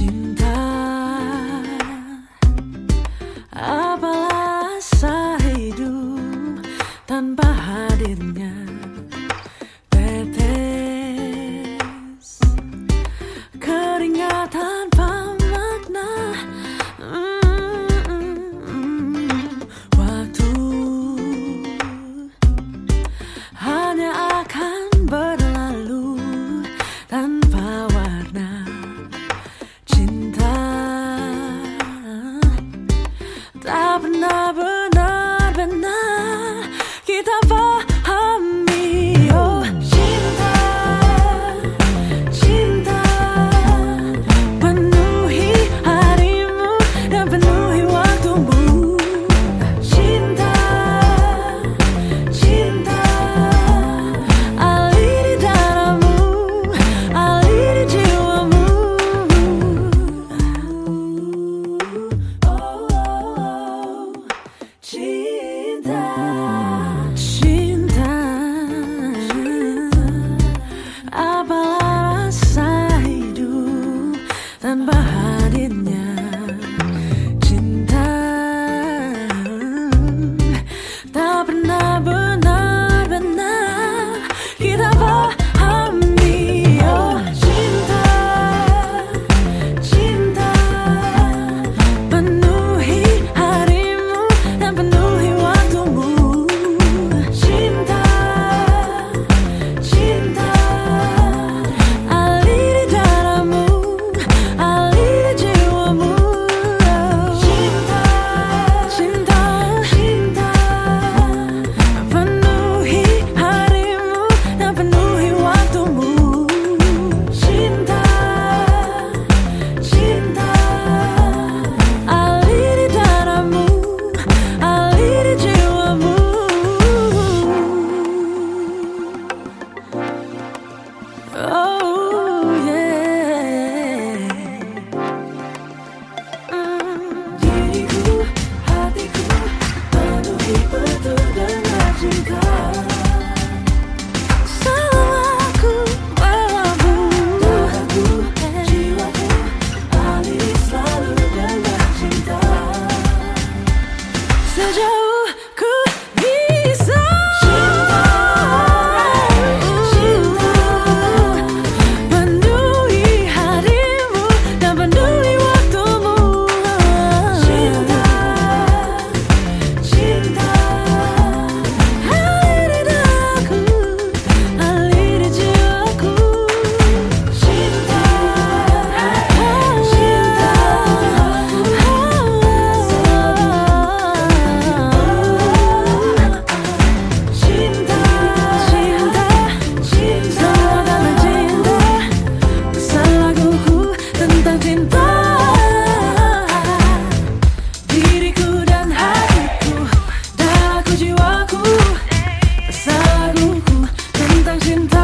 You. I've never cintaku rasaku ku tentang cinta